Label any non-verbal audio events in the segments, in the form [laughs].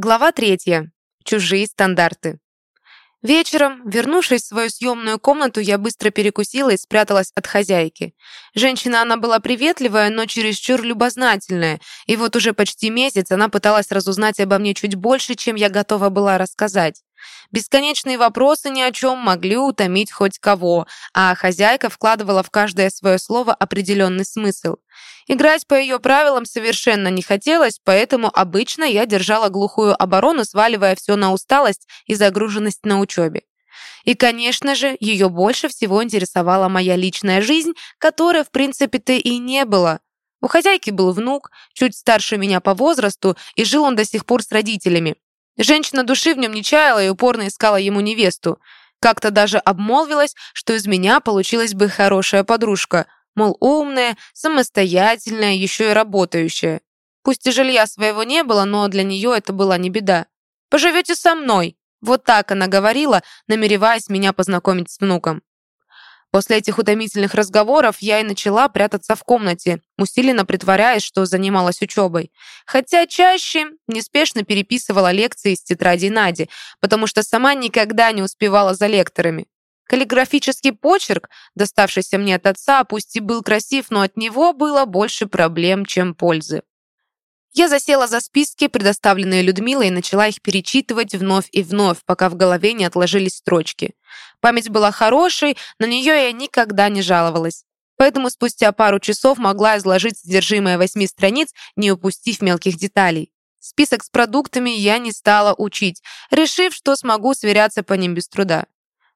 Глава третья. Чужие стандарты. Вечером, вернувшись в свою съемную комнату, я быстро перекусила и спряталась от хозяйки. Женщина она была приветливая, но чересчур любознательная, и вот уже почти месяц она пыталась разузнать обо мне чуть больше, чем я готова была рассказать. Бесконечные вопросы ни о чем могли утомить хоть кого, а хозяйка вкладывала в каждое свое слово определенный смысл. Играть по ее правилам совершенно не хотелось, поэтому обычно я держала глухую оборону, сваливая все на усталость и загруженность на учебе. И, конечно же, ее больше всего интересовала моя личная жизнь, которой, в принципе-то, и не было. У хозяйки был внук, чуть старше меня по возрасту, и жил он до сих пор с родителями. Женщина души в нем не чаяла и упорно искала ему невесту. Как-то даже обмолвилась, что из меня получилась бы хорошая подружка, мол, умная, самостоятельная, еще и работающая. Пусть и жилья своего не было, но для нее это была не беда. «Поживете со мной!» Вот так она говорила, намереваясь меня познакомить с внуком. После этих утомительных разговоров я и начала прятаться в комнате, усиленно притворяясь, что занималась учебой. Хотя чаще неспешно переписывала лекции из тетради Нади, потому что сама никогда не успевала за лекторами. Каллиграфический почерк, доставшийся мне от отца, пусть и был красив, но от него было больше проблем, чем пользы. Я засела за списки, предоставленные Людмилой, и начала их перечитывать вновь и вновь, пока в голове не отложились строчки. Память была хорошей, на нее я никогда не жаловалась. Поэтому спустя пару часов могла изложить содержимое восьми страниц, не упустив мелких деталей. Список с продуктами я не стала учить, решив, что смогу сверяться по ним без труда.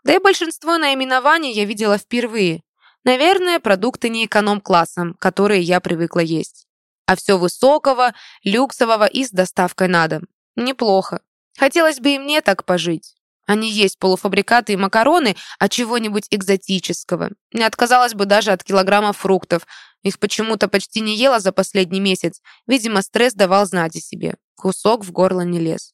Да и большинство наименований я видела впервые. Наверное, продукты не эконом-классом, которые я привыкла есть а все высокого, люксового и с доставкой на дом. Неплохо. Хотелось бы и мне так пожить. А не есть полуфабрикаты и макароны, а чего-нибудь экзотического. Не отказалась бы даже от килограмма фруктов. Их почему-то почти не ела за последний месяц. Видимо, стресс давал знать о себе. Кусок в горло не лез.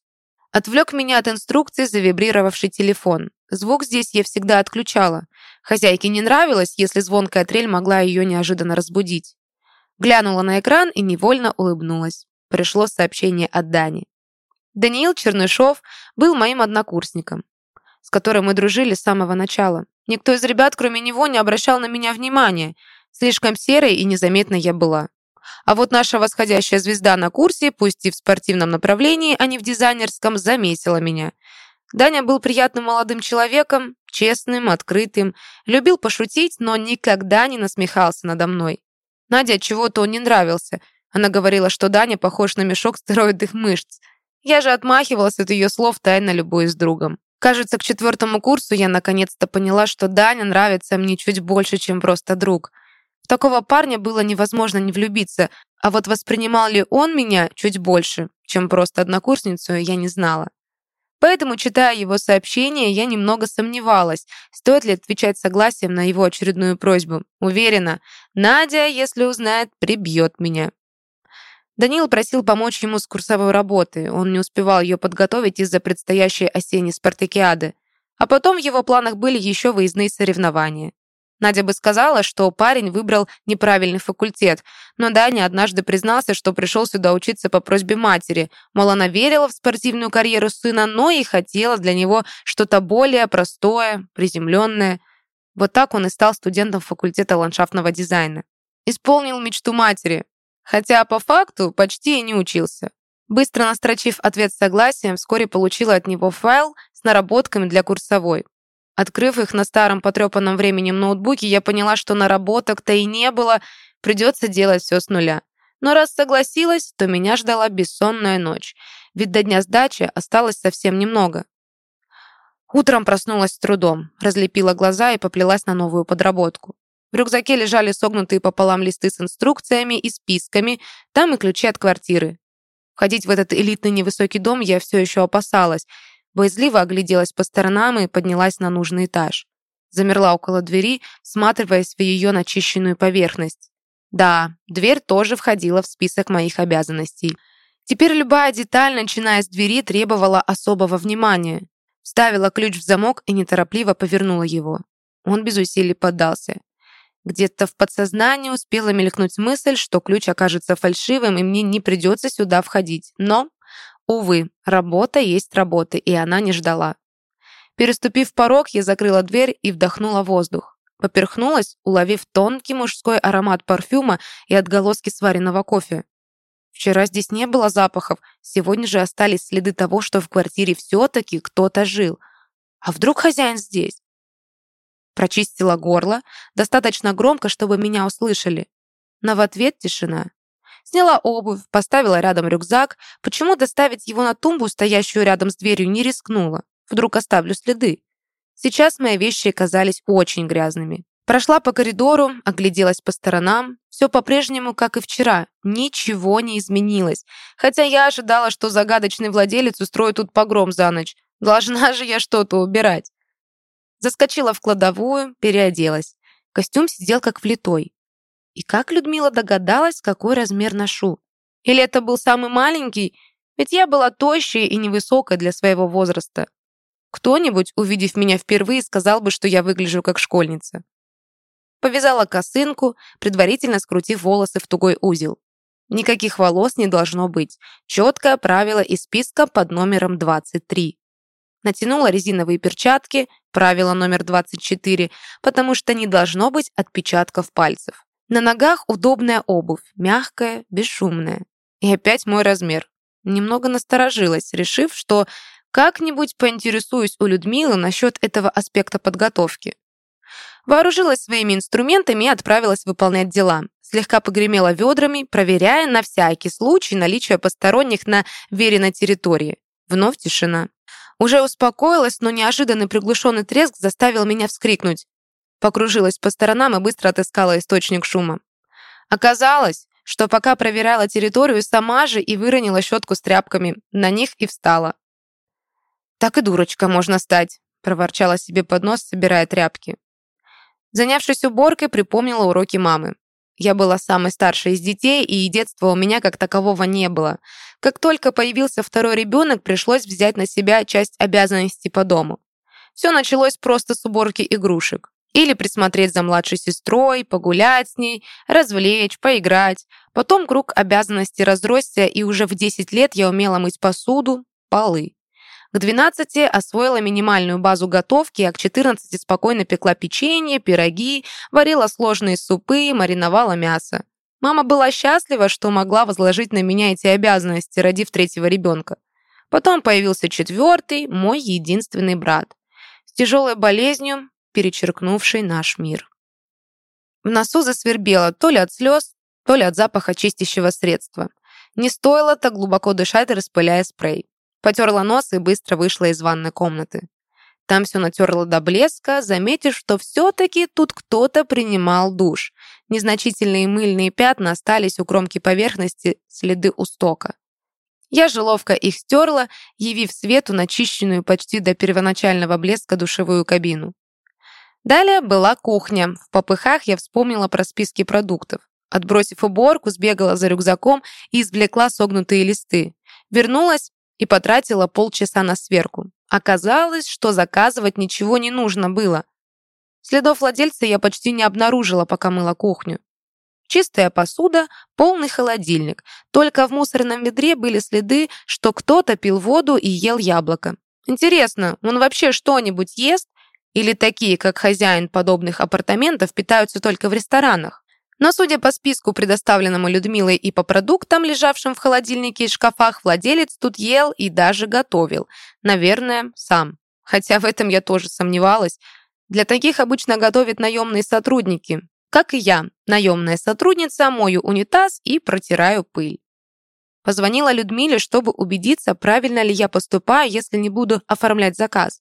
Отвлек меня от инструкции завибрировавший телефон. Звук здесь я всегда отключала. Хозяйке не нравилось, если звонкая трель могла ее неожиданно разбудить. Глянула на экран и невольно улыбнулась. Пришло сообщение от Дани. Даниил Чернышов был моим однокурсником, с которым мы дружили с самого начала. Никто из ребят, кроме него, не обращал на меня внимания. Слишком серой и незаметной я была. А вот наша восходящая звезда на курсе, пусть и в спортивном направлении, а не в дизайнерском, заметила меня. Даня был приятным молодым человеком, честным, открытым, любил пошутить, но никогда не насмехался надо мной. Наде чего-то он не нравился. Она говорила, что Даня похож на мешок стероидных мышц. Я же отмахивалась от ее слов, тайно любуясь другом. Кажется, к четвертому курсу я наконец-то поняла, что Даня нравится мне чуть больше, чем просто друг. В такого парня было невозможно не влюбиться, а вот воспринимал ли он меня чуть больше, чем просто однокурсницу, я не знала. Поэтому, читая его сообщение, я немного сомневалась, стоит ли отвечать согласием на его очередную просьбу. Уверена, Надя, если узнает, прибьет меня. Данил просил помочь ему с курсовой работой. Он не успевал ее подготовить из-за предстоящей осенней спартакиады. А потом в его планах были еще выездные соревнования. Надя бы сказала, что парень выбрал неправильный факультет, но Даня однажды признался, что пришел сюда учиться по просьбе матери, мол, она верила в спортивную карьеру сына, но и хотела для него что-то более простое, приземленное. Вот так он и стал студентом факультета ландшафтного дизайна. Исполнил мечту матери, хотя по факту почти и не учился. Быстро настрочив ответ согласием, вскоре получила от него файл с наработками для курсовой. Открыв их на старом потрепанном временем ноутбуке, я поняла, что наработок-то и не было, придется делать все с нуля. Но раз согласилась, то меня ждала бессонная ночь, ведь до дня сдачи осталось совсем немного. Утром проснулась с трудом, разлепила глаза и поплелась на новую подработку. В рюкзаке лежали согнутые пополам листы с инструкциями и списками, там и ключи от квартиры. Входить в этот элитный невысокий дом я все еще опасалась, Боязливо огляделась по сторонам и поднялась на нужный этаж. Замерла около двери, всматриваясь в ее начищенную поверхность. Да, дверь тоже входила в список моих обязанностей. Теперь любая деталь, начиная с двери, требовала особого внимания. Вставила ключ в замок и неторопливо повернула его. Он без усилий поддался. Где-то в подсознании успела мелькнуть мысль, что ключ окажется фальшивым и мне не придется сюда входить. Но Увы, работа есть работа, и она не ждала. Переступив порог, я закрыла дверь и вдохнула воздух. Поперхнулась, уловив тонкий мужской аромат парфюма и отголоски сваренного кофе. Вчера здесь не было запахов, сегодня же остались следы того, что в квартире все-таки кто-то жил. А вдруг хозяин здесь? Прочистила горло, достаточно громко, чтобы меня услышали. Но в ответ тишина. Сняла обувь, поставила рядом рюкзак. Почему доставить его на тумбу, стоящую рядом с дверью, не рискнула? Вдруг оставлю следы. Сейчас мои вещи казались очень грязными. Прошла по коридору, огляделась по сторонам. Все по-прежнему, как и вчера. Ничего не изменилось. Хотя я ожидала, что загадочный владелец устроит тут погром за ночь. Должна же я что-то убирать. Заскочила в кладовую, переоделась. Костюм сидел как влитой. И как Людмила догадалась, какой размер ношу? Или это был самый маленький? Ведь я была тощая и невысокая для своего возраста. Кто-нибудь, увидев меня впервые, сказал бы, что я выгляжу как школьница. Повязала косынку, предварительно скрутив волосы в тугой узел. Никаких волос не должно быть. Четкое правило из списка под номером 23. Натянула резиновые перчатки, правило номер 24, потому что не должно быть отпечатков пальцев. На ногах удобная обувь, мягкая, бесшумная. И опять мой размер. Немного насторожилась, решив, что как-нибудь поинтересуюсь у Людмилы насчет этого аспекта подготовки. Вооружилась своими инструментами и отправилась выполнять дела. Слегка погремела ведрами, проверяя на всякий случай наличие посторонних на веренной территории. Вновь тишина. Уже успокоилась, но неожиданный приглушенный треск заставил меня вскрикнуть. Покружилась по сторонам и быстро отыскала источник шума. Оказалось, что пока проверяла территорию, сама же и выронила щетку с тряпками. На них и встала. «Так и дурочка можно стать», — проворчала себе под нос, собирая тряпки. Занявшись уборкой, припомнила уроки мамы. Я была самой старшей из детей, и детства у меня как такового не было. Как только появился второй ребенок, пришлось взять на себя часть обязанностей по дому. Все началось просто с уборки игрушек. Или присмотреть за младшей сестрой, погулять с ней, развлечь, поиграть. Потом круг обязанностей разросся, и уже в 10 лет я умела мыть посуду, полы. К 12 освоила минимальную базу готовки, а к 14 спокойно пекла печенье, пироги, варила сложные супы, мариновала мясо. Мама была счастлива, что могла возложить на меня эти обязанности, родив третьего ребенка. Потом появился четвертый, мой единственный брат, с тяжелой болезнью, перечеркнувший наш мир. В носу засвербело то ли от слез, то ли от запаха чистящего средства. Не стоило так глубоко дышать, распыляя спрей. Потерла нос и быстро вышла из ванной комнаты. Там все натерла до блеска, заметив, что все-таки тут кто-то принимал душ. Незначительные мыльные пятна остались у кромки поверхности, следы устока. Я же ловко их стерла, явив свету начищенную почти до первоначального блеска душевую кабину. Далее была кухня. В попыхах я вспомнила про списки продуктов. Отбросив уборку, сбегала за рюкзаком и извлекла согнутые листы. Вернулась, и потратила полчаса на сверку. Оказалось, что заказывать ничего не нужно было. Следов владельца я почти не обнаружила, пока мыла кухню. Чистая посуда, полный холодильник. Только в мусорном ведре были следы, что кто-то пил воду и ел яблоко. Интересно, он вообще что-нибудь ест? Или такие, как хозяин подобных апартаментов, питаются только в ресторанах? Но, судя по списку, предоставленному Людмилой и по продуктам, лежавшим в холодильнике и шкафах, владелец тут ел и даже готовил. Наверное, сам. Хотя в этом я тоже сомневалась. Для таких обычно готовят наемные сотрудники. Как и я, наемная сотрудница, мою унитаз и протираю пыль. Позвонила Людмиле, чтобы убедиться, правильно ли я поступаю, если не буду оформлять заказ.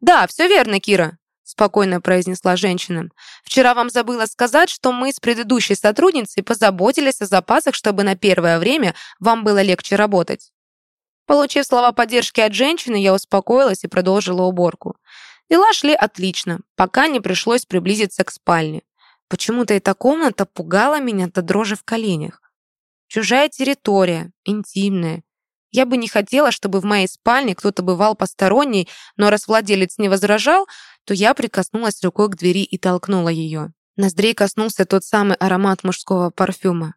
«Да, все верно, Кира», спокойно произнесла женщина. «Вчера вам забыла сказать, что мы с предыдущей сотрудницей позаботились о запасах, чтобы на первое время вам было легче работать». Получив слова поддержки от женщины, я успокоилась и продолжила уборку. Дела шли отлично, пока не пришлось приблизиться к спальне. Почему-то эта комната пугала меня до дрожи в коленях. Чужая территория, интимная. Я бы не хотела, чтобы в моей спальне кто-то бывал посторонний, но раз владелец не возражал, то я прикоснулась рукой к двери и толкнула ее. Ноздрей коснулся тот самый аромат мужского парфюма.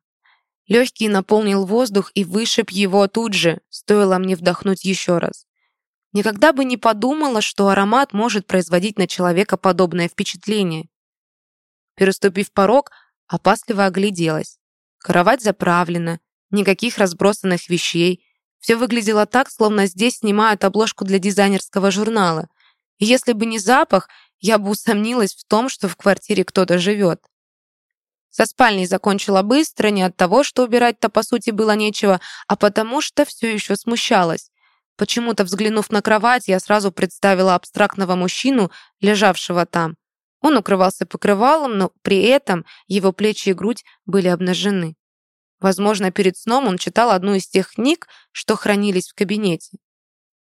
Легкий наполнил воздух и вышиб его тут же, стоило мне вдохнуть еще раз. Никогда бы не подумала, что аромат может производить на человека подобное впечатление. Переступив порог, опасливо огляделась. Кровать заправлена, никаких разбросанных вещей. Все выглядело так, словно здесь снимают обложку для дизайнерского журнала. И если бы не запах, я бы усомнилась в том, что в квартире кто-то живет. Со спальней закончила быстро, не от того, что убирать-то по сути было нечего, а потому что все еще смущалась. Почему-то, взглянув на кровать, я сразу представила абстрактного мужчину, лежавшего там. Он укрывался покрывалом, но при этом его плечи и грудь были обнажены. Возможно, перед сном он читал одну из тех книг, что хранились в кабинете.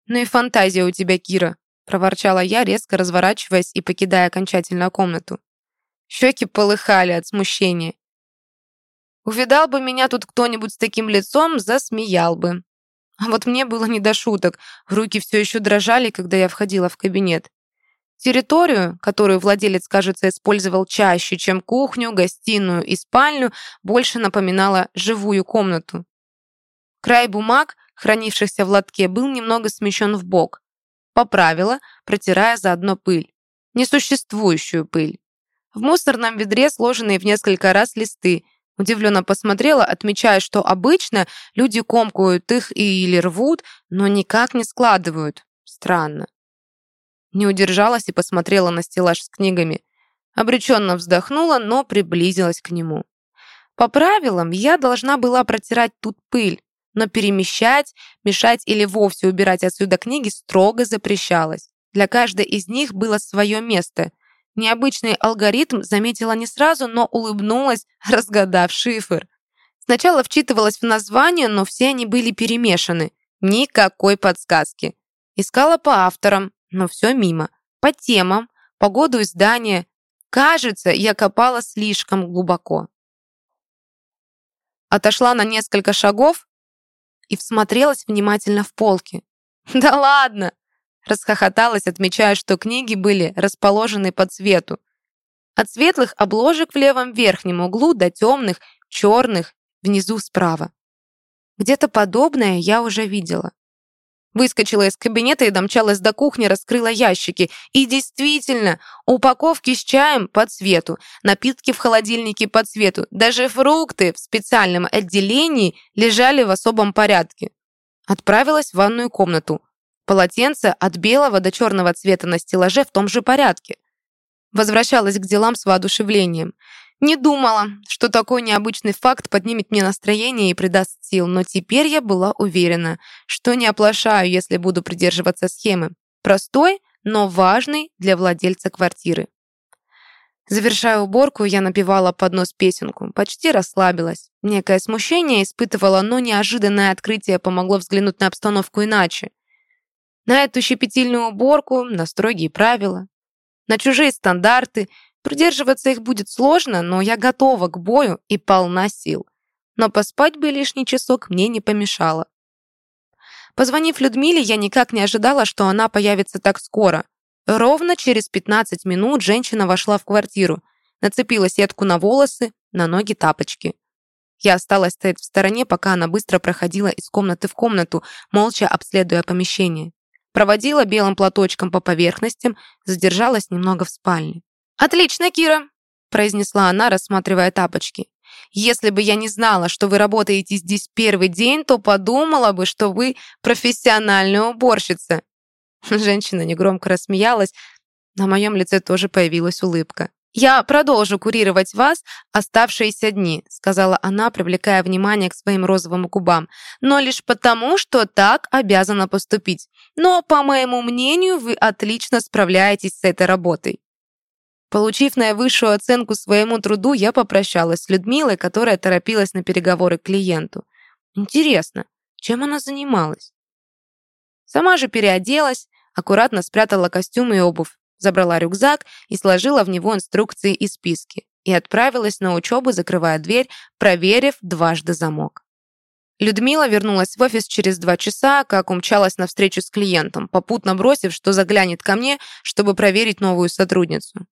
«Ну и фантазия у тебя, Кира», — проворчала я, резко разворачиваясь и покидая окончательно комнату. Щеки полыхали от смущения. Увидал бы меня тут кто-нибудь с таким лицом, засмеял бы. А вот мне было не до шуток. Руки все еще дрожали, когда я входила в кабинет. Территорию, которую владелец, кажется, использовал чаще, чем кухню, гостиную и спальню, больше напоминала живую комнату. Край бумаг, хранившихся в лотке, был немного смещен в бок. Поправила, протирая заодно пыль. Несуществующую пыль. В мусорном ведре сложенные в несколько раз листы. Удивленно посмотрела, отмечая, что обычно люди комкают их или рвут, но никак не складывают. Странно. Не удержалась и посмотрела на стеллаж с книгами. Обреченно вздохнула, но приблизилась к нему. По правилам, я должна была протирать тут пыль, но перемещать, мешать или вовсе убирать отсюда книги строго запрещалось. Для каждой из них было свое место. Необычный алгоритм заметила не сразу, но улыбнулась, [laughs] разгадав шифр. Сначала вчитывалась в название, но все они были перемешаны. Никакой подсказки. Искала по авторам, но все мимо. По темам, по году издания. Кажется, я копала слишком глубоко. Отошла на несколько шагов и всмотрелась внимательно в полки. [laughs] «Да ладно!» Расхохоталась, отмечая, что книги были расположены по цвету. От светлых обложек в левом верхнем углу до темных, черных, внизу справа. Где-то подобное я уже видела. Выскочила из кабинета и домчалась до кухни, раскрыла ящики. И действительно, упаковки с чаем по цвету, напитки в холодильнике по цвету, даже фрукты в специальном отделении лежали в особом порядке. Отправилась в ванную комнату. Полотенце от белого до черного цвета на стеллаже в том же порядке. Возвращалась к делам с воодушевлением. Не думала, что такой необычный факт поднимет мне настроение и придаст сил, но теперь я была уверена, что не оплошаю, если буду придерживаться схемы. Простой, но важный для владельца квартиры. Завершая уборку, я напевала под нос песенку. Почти расслабилась. Некое смущение испытывала, но неожиданное открытие помогло взглянуть на обстановку иначе. На эту щепетильную уборку, на строгие правила, на чужие стандарты, Придерживаться их будет сложно, но я готова к бою и полна сил. Но поспать бы лишний часок мне не помешало. Позвонив Людмиле, я никак не ожидала, что она появится так скоро. Ровно через 15 минут женщина вошла в квартиру, нацепила сетку на волосы, на ноги тапочки. Я осталась стоять в стороне, пока она быстро проходила из комнаты в комнату, молча обследуя помещение. Проводила белым платочком по поверхностям, задержалась немного в спальне. «Отлично, Кира», — произнесла она, рассматривая тапочки. «Если бы я не знала, что вы работаете здесь первый день, то подумала бы, что вы профессиональная уборщица». Женщина негромко рассмеялась. На моем лице тоже появилась улыбка. «Я продолжу курировать вас оставшиеся дни», сказала она, привлекая внимание к своим розовым губам, «но лишь потому, что так обязана поступить. Но, по моему мнению, вы отлично справляетесь с этой работой». Получив наивысшую оценку своему труду, я попрощалась с Людмилой, которая торопилась на переговоры к клиенту. Интересно, чем она занималась? Сама же переоделась, аккуратно спрятала костюм и обувь, забрала рюкзак и сложила в него инструкции и списки и отправилась на учебу, закрывая дверь, проверив дважды замок. Людмила вернулась в офис через два часа, как умчалась на встречу с клиентом, попутно бросив, что заглянет ко мне, чтобы проверить новую сотрудницу.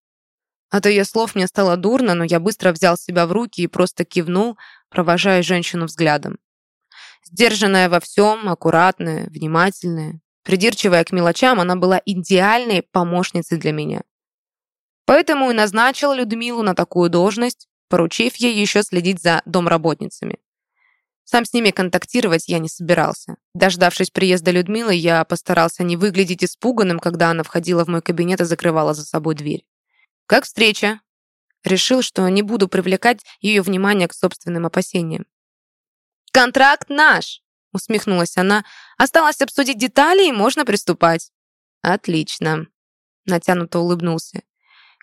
От ее слов мне стало дурно, но я быстро взял себя в руки и просто кивнул, провожая женщину взглядом. Сдержанная во всем, аккуратная, внимательная, придирчивая к мелочам, она была идеальной помощницей для меня. Поэтому и назначил Людмилу на такую должность, поручив ей еще следить за домработницами. Сам с ними контактировать я не собирался. Дождавшись приезда Людмилы, я постарался не выглядеть испуганным, когда она входила в мой кабинет и закрывала за собой дверь. «Как встреча?» Решил, что не буду привлекать ее внимание к собственным опасениям. «Контракт наш!» — усмехнулась она. «Осталось обсудить детали, и можно приступать». «Отлично!» — натянуто улыбнулся.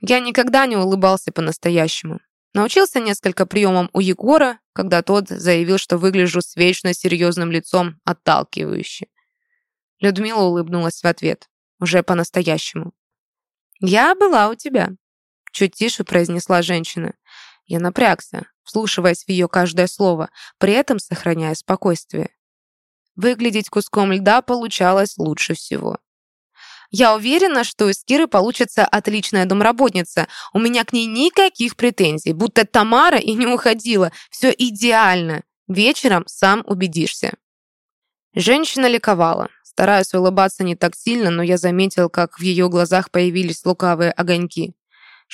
Я никогда не улыбался по-настоящему. Научился несколько приемам у Егора, когда тот заявил, что выгляжу с вечно серьезным лицом отталкивающе. Людмила улыбнулась в ответ, уже по-настоящему. «Я была у тебя», — чуть тише произнесла женщина. Я напрягся, вслушиваясь в ее каждое слово, при этом сохраняя спокойствие. Выглядеть куском льда получалось лучше всего. Я уверена, что из Киры получится отличная домработница. У меня к ней никаких претензий, будто Тамара и не уходила. Все идеально. Вечером сам убедишься». Женщина ликовала. Стараюсь улыбаться не так сильно, но я заметил, как в ее глазах появились лукавые огоньки.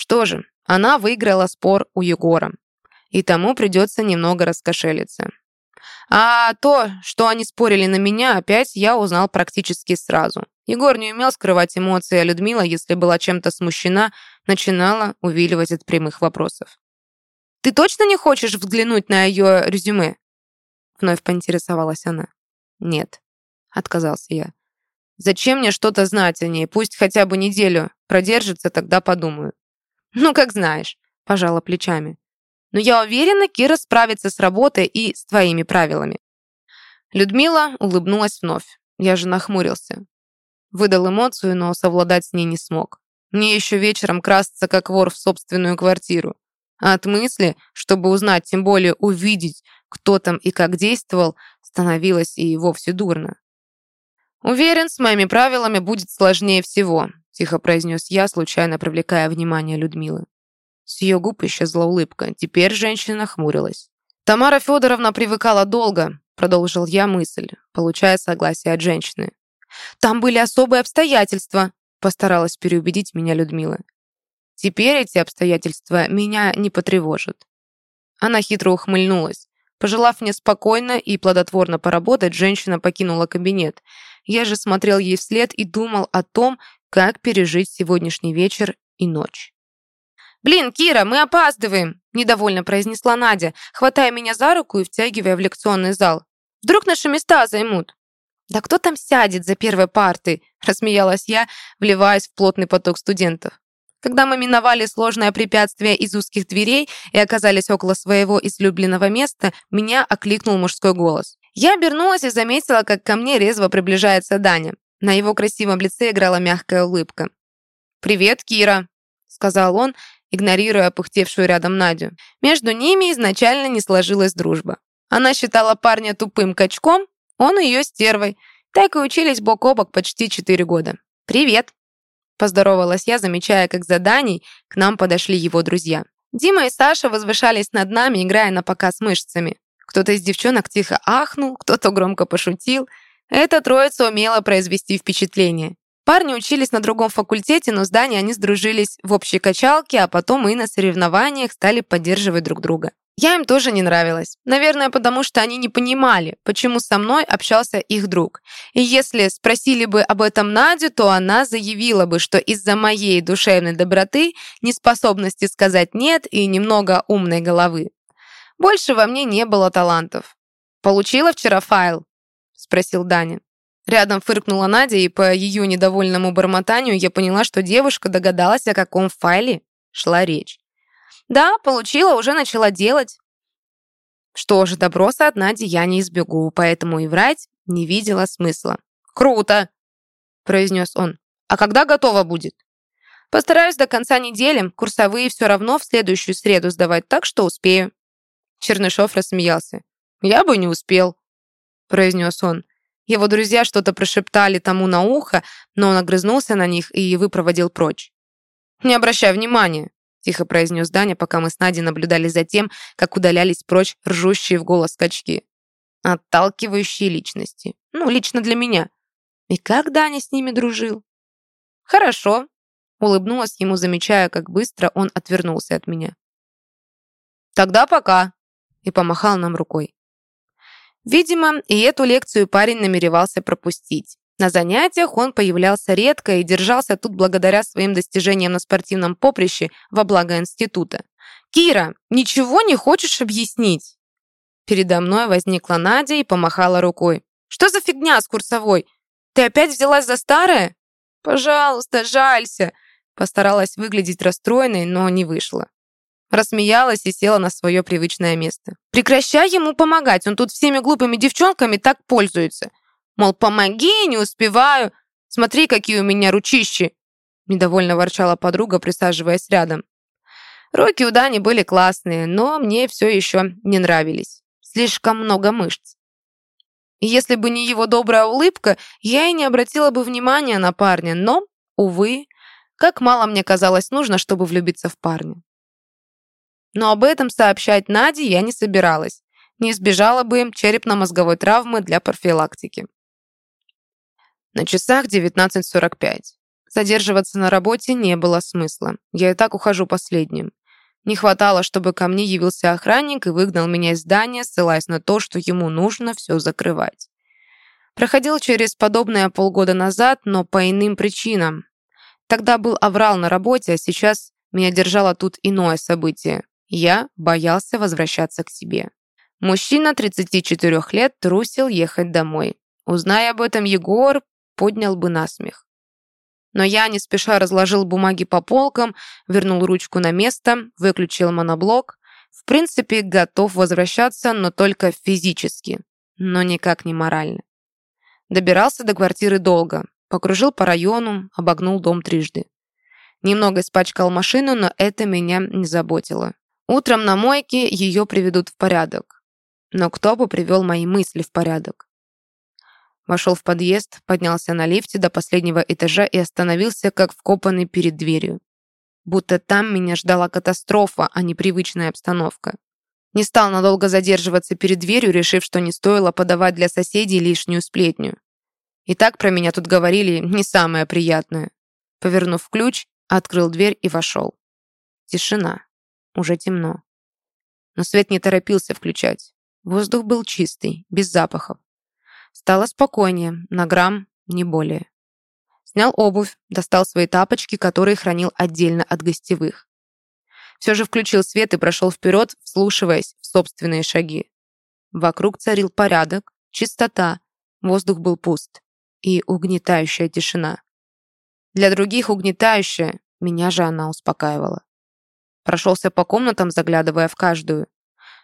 Что же, она выиграла спор у Егора. И тому придется немного раскошелиться. А то, что они спорили на меня, опять я узнал практически сразу. Егор не умел скрывать эмоции, а Людмила, если была чем-то смущена, начинала увиливать от прямых вопросов. «Ты точно не хочешь взглянуть на ее резюме?» Вновь поинтересовалась она. «Нет», — отказался я. «Зачем мне что-то знать о ней? Пусть хотя бы неделю продержится, тогда подумаю». «Ну, как знаешь», — пожала плечами. «Но я уверена, Кира справится с работой и с твоими правилами». Людмила улыбнулась вновь. Я же нахмурился. Выдал эмоцию, но совладать с ней не смог. Мне еще вечером красться как вор в собственную квартиру. А от мысли, чтобы узнать, тем более увидеть, кто там и как действовал, становилось и вовсе дурно. «Уверен, с моими правилами будет сложнее всего», тихо произнес я, случайно привлекая внимание Людмилы. С ее губ исчезла улыбка. Теперь женщина хмурилась. «Тамара Федоровна привыкала долго», продолжил я мысль, получая согласие от женщины. Там были особые обстоятельства», — постаралась переубедить меня Людмила. «Теперь эти обстоятельства меня не потревожат». Она хитро ухмыльнулась. Пожелав мне спокойно и плодотворно поработать, женщина покинула кабинет. Я же смотрел ей вслед и думал о том, как пережить сегодняшний вечер и ночь. «Блин, Кира, мы опаздываем!» – недовольно произнесла Надя, хватая меня за руку и втягивая в лекционный зал. «Вдруг наши места займут?» «Да кто там сядет за первой партой?» – рассмеялась я, вливаясь в плотный поток студентов. Когда мы миновали сложное препятствие из узких дверей и оказались около своего излюбленного места, меня окликнул мужской голос. Я обернулась и заметила, как ко мне резво приближается Даня. На его красивом лице играла мягкая улыбка. «Привет, Кира», — сказал он, игнорируя пыхтевшую рядом Надю. Между ними изначально не сложилась дружба. Она считала парня тупым качком, он ее стервой. Так и учились бок о бок почти четыре года. «Привет!» Поздоровалась я, замечая, как за Даней к нам подошли его друзья. Дима и Саша возвышались над нами, играя на показ мышцами. Кто-то из девчонок тихо ахнул, кто-то громко пошутил. Эта троица умела произвести впечатление. Парни учились на другом факультете, но с Даней они сдружились в общей качалке, а потом и на соревнованиях стали поддерживать друг друга. Я им тоже не нравилась. Наверное, потому что они не понимали, почему со мной общался их друг. И если спросили бы об этом Надю, то она заявила бы, что из-за моей душевной доброты, неспособности сказать «нет» и немного умной головы. Больше во мне не было талантов. «Получила вчера файл?» — спросил Даня. Рядом фыркнула Надя, и по ее недовольному бормотанию я поняла, что девушка догадалась, о каком файле шла речь. Да, получила, уже начала делать. Что ж, доброса от Нади я не избегу, поэтому и врать не видела смысла. «Круто!» – произнес он. «А когда готово будет?» «Постараюсь до конца недели. Курсовые все равно в следующую среду сдавать, так что успею». Чернышов рассмеялся. «Я бы не успел», – произнес он. Его друзья что-то прошептали тому на ухо, но он огрызнулся на них и выпроводил прочь. «Не обращай внимания», тихо произнес Даня, пока мы с Надей наблюдали за тем, как удалялись прочь ржущие в голос скачки. Отталкивающие личности. Ну, лично для меня. И как Даня с ними дружил? Хорошо. Улыбнулась ему, замечая, как быстро он отвернулся от меня. Тогда пока. И помахал нам рукой. Видимо, и эту лекцию парень намеревался пропустить. На занятиях он появлялся редко и держался тут благодаря своим достижениям на спортивном поприще во благо института. «Кира, ничего не хочешь объяснить?» Передо мной возникла Надя и помахала рукой. «Что за фигня с курсовой? Ты опять взялась за старое?» «Пожалуйста, жалься!» Постаралась выглядеть расстроенной, но не вышло. Рассмеялась и села на свое привычное место. «Прекращай ему помогать, он тут всеми глупыми девчонками так пользуется. Мол, помоги, не успеваю. Смотри, какие у меня ручищи. Недовольно ворчала подруга, присаживаясь рядом. Руки у Дани были классные, но мне все еще не нравились. Слишком много мышц. Если бы не его добрая улыбка, я и не обратила бы внимания на парня, но, увы, как мало мне казалось нужно, чтобы влюбиться в парня. Но об этом сообщать Наде я не собиралась. Не избежала бы им черепно-мозговой травмы для профилактики. На часах 19.45. Задерживаться на работе не было смысла. Я и так ухожу последним. Не хватало, чтобы ко мне явился охранник и выгнал меня из здания, ссылаясь на то, что ему нужно все закрывать. Проходил через подобное полгода назад, но по иным причинам. Тогда был аврал на работе, а сейчас меня держало тут иное событие. Я боялся возвращаться к себе. Мужчина 34 лет трусил ехать домой. Узная об этом Егор, поднял бы насмех. Но я не спеша разложил бумаги по полкам, вернул ручку на место, выключил моноблок. В принципе, готов возвращаться, но только физически, но никак не морально. Добирался до квартиры долго, покружил по району, обогнул дом трижды. Немного испачкал машину, но это меня не заботило. Утром на мойке ее приведут в порядок. Но кто бы привел мои мысли в порядок? Вошел в подъезд, поднялся на лифте до последнего этажа и остановился, как вкопанный перед дверью. Будто там меня ждала катастрофа, а не привычная обстановка. Не стал надолго задерживаться перед дверью, решив, что не стоило подавать для соседей лишнюю сплетню. И так про меня тут говорили не самое приятное. Повернув ключ, открыл дверь и вошел. Тишина. Уже темно. Но свет не торопился включать. Воздух был чистый, без запахов. Стало спокойнее, на грамм, не более. Снял обувь, достал свои тапочки, которые хранил отдельно от гостевых. Все же включил свет и прошел вперед, вслушиваясь в собственные шаги. Вокруг царил порядок, чистота, воздух был пуст и угнетающая тишина. Для других угнетающая, меня же она успокаивала. Прошелся по комнатам, заглядывая в каждую.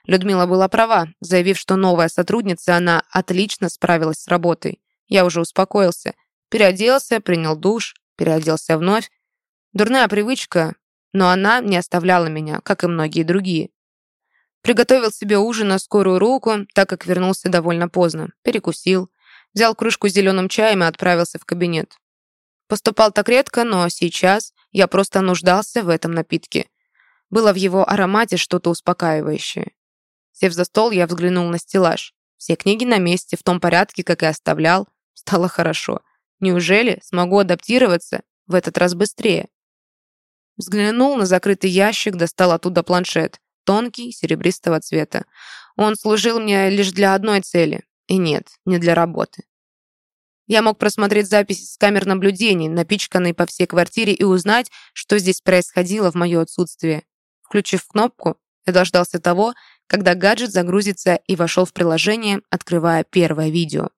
Людмила была права, заявив, что новая сотрудница, она отлично справилась с работой. Я уже успокоился. Переоделся, принял душ, переоделся вновь. Дурная привычка, но она не оставляла меня, как и многие другие. Приготовил себе ужин на скорую руку, так как вернулся довольно поздно. Перекусил. Взял кружку с зеленым чаем и отправился в кабинет. Поступал так редко, но сейчас я просто нуждался в этом напитке. Было в его аромате что-то успокаивающее. Сев за стол, я взглянул на стеллаж. Все книги на месте, в том порядке, как и оставлял. Стало хорошо. Неужели смогу адаптироваться в этот раз быстрее? Взглянул на закрытый ящик, достал оттуда планшет. Тонкий, серебристого цвета. Он служил мне лишь для одной цели. И нет, не для работы. Я мог просмотреть записи с камер наблюдений, напичканные по всей квартире, и узнать, что здесь происходило в мое отсутствие. Включив кнопку, я дождался того, когда гаджет загрузится и вошел в приложение, открывая первое видео.